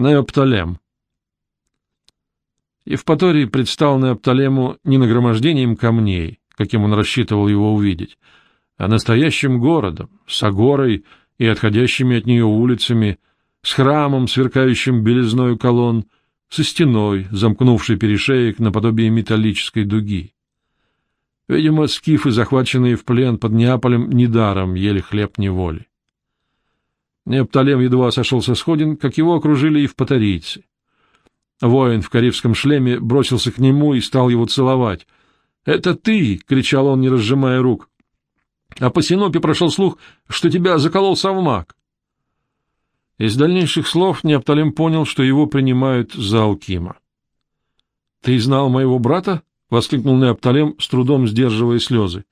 Неоптолем. Евпаторий предстал Неоптолему не нагромождением камней, каким он рассчитывал его увидеть, а настоящим городом, с агорой и отходящими от нее улицами, с храмом, сверкающим белизною колонн, со стеной, замкнувшей перешеек наподобие металлической дуги. Видимо, скифы, захваченные в плен под Неаполем, недаром ели хлеб неволи. Неопталем едва сошел сходин, как его окружили и в патарийцы. Воин в карибском шлеме бросился к нему и стал его целовать. «Это ты!» — кричал он, не разжимая рук. «А по Синопе прошел слух, что тебя заколол совмак». Из дальнейших слов Неопталем понял, что его принимают за Алкима. «Ты знал моего брата?» — воскликнул Неопталем, с трудом сдерживая слезы.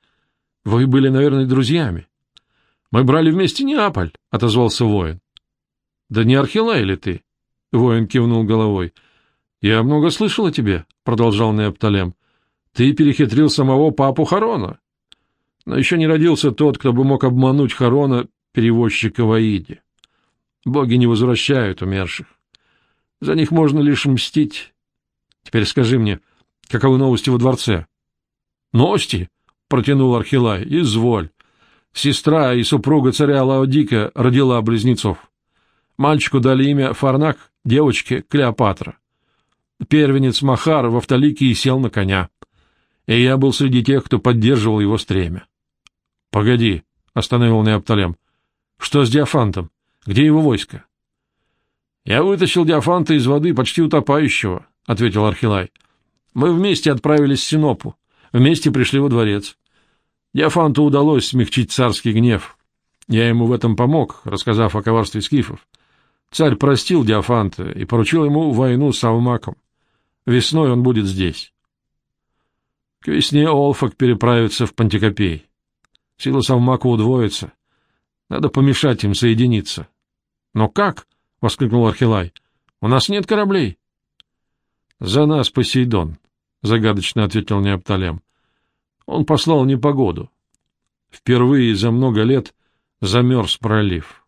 «Вы были, наверное, друзьями». — Мы брали вместе Неаполь, — отозвался воин. — Да не Архилай ли ты? — воин кивнул головой. — Я много слышал о тебе, — продолжал Неопталем. — Ты перехитрил самого папу Харона. Но еще не родился тот, кто бы мог обмануть Харона, перевозчика в Аиде. Боги не возвращают умерших. За них можно лишь мстить. Теперь скажи мне, каковы новости во дворце? — Новости? — протянул Архилай. — Изволь. Сестра и супруга царя Лаодика родила близнецов. Мальчику дали имя Фарнак, девочке — Клеопатра. Первенец Махар в Автоликии сел на коня, и я был среди тех, кто поддерживал его стремя. — Погоди, — остановил Неопталем. — Что с Диафантом? Где его войско? — Я вытащил Диафанта из воды, почти утопающего, — ответил Архилай. — Мы вместе отправились в Синопу, вместе пришли во дворец. Диафанту удалось смягчить царский гнев. Я ему в этом помог, рассказав о коварстве скифов. Царь простил Диафанта и поручил ему войну с Авмаком. Весной он будет здесь. К весне Олфак переправится в Пантикопей. Сила Савмака удвоится. Надо помешать им соединиться. — Но как? — воскликнул Архилай. — У нас нет кораблей. — За нас Посейдон, — загадочно ответил Неопталем. Он послал непогоду. Впервые за много лет замерз пролив.